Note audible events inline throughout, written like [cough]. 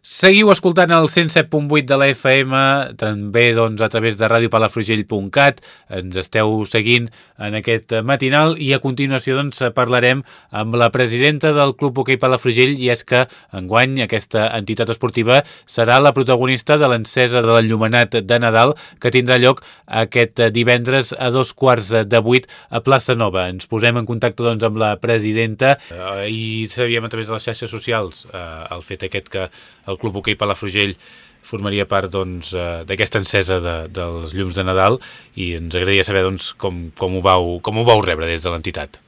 Seguiu escoltant el 107.8 de la FM, també doncs, a través de radiopalafrugell.cat. Ens esteu seguint en aquest matinal i a continuació doncs, parlarem amb la presidenta del Club Hoquei Palafrugell i és que enguany aquesta entitat esportiva serà la protagonista de l'encesa de l'enllumenat de Nadal que tindrà lloc aquest divendres a dos quarts de vuit a Plaça Nova. Ens posem en contacte doncs, amb la presidenta eh, i sabíem a través de les xarxes socials eh, el fet aquest que el Club Hoquei Palafrugell formaria part doncs, eh, d'aquesta doncs, encesa de, dels llums de Nadal i ens agradaria saber doncs, com, com, ho vau, com ho vau rebre des de l'entitat.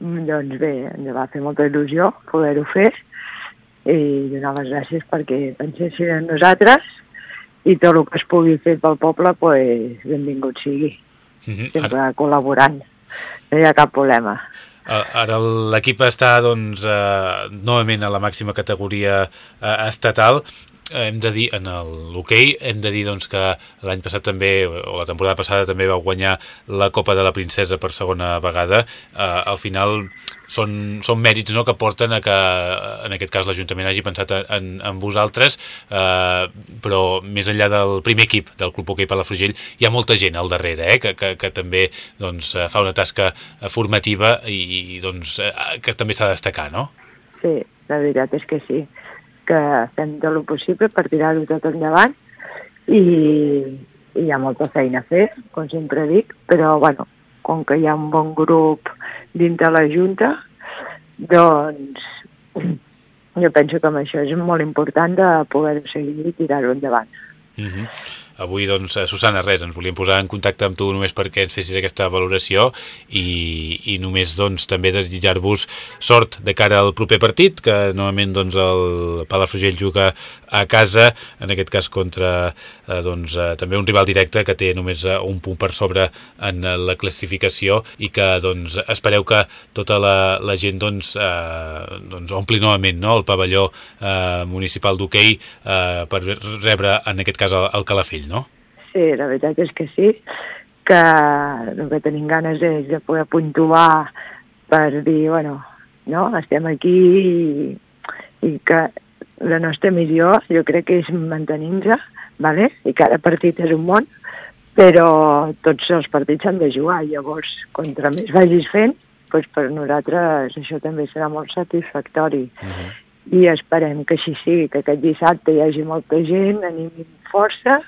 Doncs bé, ens va fer molta il·lusió poder-ho fer i donar les gràcies perquè pensessin en nosaltres i tot el que es pugui fer pel poble, pues, benvingut sigui. Mm -hmm. Sempre Ara... col·laborant, no hi ha cap problema. Ara l'equip està doncs, eh, novament a la màxima categoria eh, estatal hem de dir, en l'hoquei, hem de dir doncs, que l'any passat també, o la temporada passada també va guanyar la Copa de la Princesa per segona vegada. Eh, al final són, són mèrits no?, que porten a que, en aquest cas, l'Ajuntament hagi pensat en, en vosaltres, eh, però més enllà del primer equip del Club Hoquei Palafrugell, hi ha molta gent al darrere, eh, que, que, que també doncs, fa una tasca formativa i, i doncs, eh, que també s'ha de destacar, no? Sí, la veritat és que sí, que fem tot el possible per tirar-ho tot endavant i, i hi ha molta feina a fer, com sempre dic, però bueno, com que hi ha un bon grup dintre la Junta, doncs jo penso que amb això és molt important de poder seguir i tirar-ho endavant. Mm -hmm. Avui, doncs, eh, Susana, res, ens volíem posar en contacte amb tu només perquè ens fessis aquesta valoració i, i només, doncs, també desitjar-vos sort de cara al proper partit, que normalment, doncs, el Palafrugell juga a casa, en aquest cas contra, eh, doncs, eh, també un rival directe que té només eh, un punt per sobre en la classificació i que, doncs, espereu que tota la, la gent, doncs, eh, doncs ompli novament, no?, el pavelló eh, municipal d'hoquei eh, per rebre, en aquest cas, el, el Calafell, no? Sí, la veritat és que sí, que el que tenim ganes és de poder puntuar per dir, bueno, no, estem aquí i, i que la nostra missió jo crec que és mantenir-nos, vale? i cada partit és un món, però tots els partits s'han de jugar, llavors, contra més vagis fent, doncs per nosaltres això també serà molt satisfactori. Uh mhm. -huh. I esperem que així sigui, que aquest dissabte hi hagi molta gent, animin força,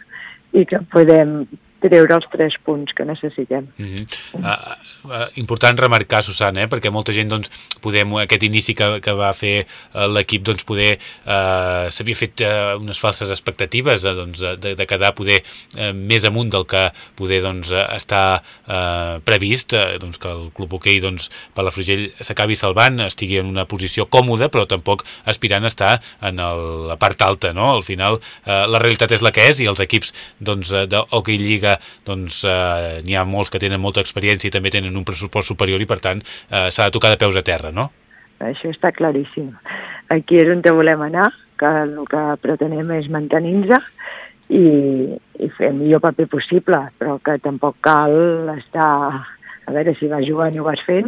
i que podem treure els tres punts que necessitem. Mm -hmm. uh, uh, important remarcar, Susana, eh? perquè molta gent, doncs, podem, aquest inici que, que va fer uh, l'equip, doncs, poder, uh, s'havia fet uh, unes falses expectatives uh, doncs, de, de quedar poder uh, més amunt del que poder, doncs, estar uh, previst, uh, doncs, que el Club Hoquei, doncs, per la Frugell s'acabi salvant, estigui en una posició còmoda, però tampoc aspirant a estar en el, la part alta, no? Al final, uh, la realitat és la que és i els equips, doncs, de Hockey Doncs eh, n'hi ha molts que tenen molta experiència i també tenen un pressupost superior i per tant eh, s'ha de tocar de peus a terra, no? Això està claríssim. Aquí és on te volem anar, que el que pretenem és mantenir-nos i, i fer el millor paper possible, però que tampoc cal estar... A veure, si vas jugant i ho vas fent,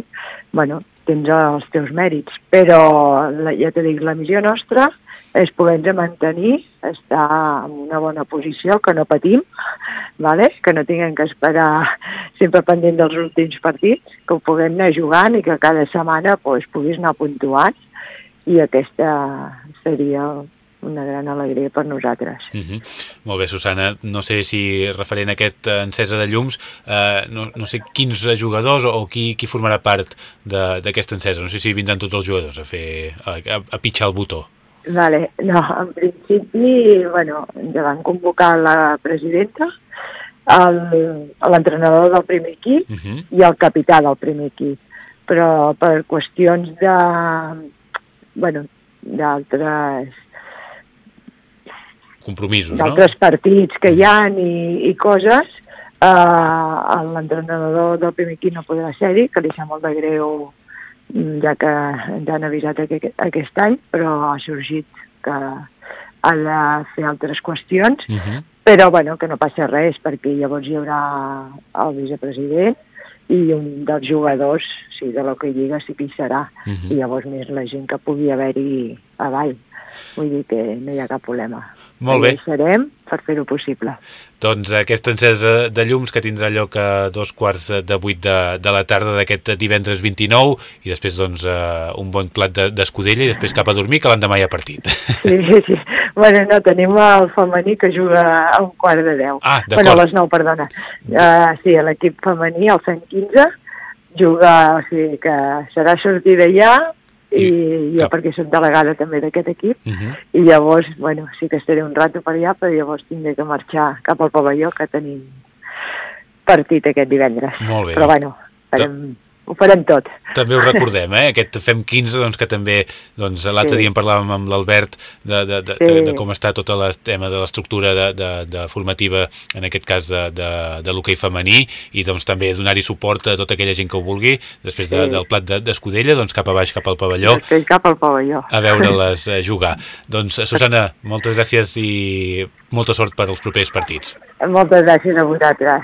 bueno, tens els teus mèrits, però la, ja te dic, la missió nostra és poder-nos mantenir, estar en una bona posició, que no patim, vale? que no tinguem que esperar sempre pendent dels últims partits, que ho puguem anar jugant i que cada setmana pues, puguis anar puntuant i aquesta seria una gran alegria per nosaltres. Uh mhm. -huh. Molt bé, Susana. No sé si referent a aquest encesa de llums, eh, no, no sé quins jugadors o, o qui, qui formarà part d'aquesta encesa. No sé si vindran tots els jugadors a fer a, a, a pitjar el botó. Vale, no, en principi, bueno, ja van convocar la presidenta, l'entrenador del primer equip uh mhm. -huh. i el capità del primer equip. Però per qüestions de, bueno, d'altres compromisos, no? D'altres partits que hi ha i, i coses, eh, l'entrenador del primer equip no podrà ser-hi, que li sap molt de greu ja que ens han avisat aquest, aquest any, però ha sorgit que ha de fer altres qüestions, uh -huh. però bueno, que no passa res, perquè llavors hi haurà el vicepresident i un dels jugadors, sí, de l'Hockey Lliga sí que hi serà, uh -huh. i llavors més la gent que pugui haver-hi avall. Vull dir que no hi ha cap problema. Molt bé. Serem per fer-ho possible. Doncs aquesta encesa de llums que tindrà lloc a dos quarts de vuit de, de la tarda d'aquest divendres 29 i després doncs uh, un bon plat d'escudella de, i després cap a dormir que l'endemà hi ha partit. [laughs] Sí, sí, sí. Bueno, no, tenim el femení que juga a un quart de deu. Ah, bueno, a les nou, perdona. Uh, sí, l'equip femení, el 115, juga, o sigui que serà sortida ja i, I jo cap... perquè soc delegada també d'aquest equip uh -huh. i llavors, bueno, sí que estaré un rato per allà però llavors tindré que marxar cap al pavelló que tenim partit aquest divendres. Molt bé. Però bueno, farem, ho farem tot. També ho recordem, eh? Aquest FEM 15, doncs, que també doncs, l'altre sí. dia en parlàvem amb l'Albert de, de, de, sí. de, de com està tot el tema de l'estructura de, de, de formativa, en aquest cas de, de, de l'hoquei femení, i doncs també donar-hi suport a tota aquella gent que ho vulgui, després de, sí. del plat d'escudella, doncs cap a baix, cap al pavelló. Després cap al pavelló. A veure-les eh, jugar. Doncs, Susana, moltes gràcies i molta sort per als propers partits. Moltes gràcies a vosaltres.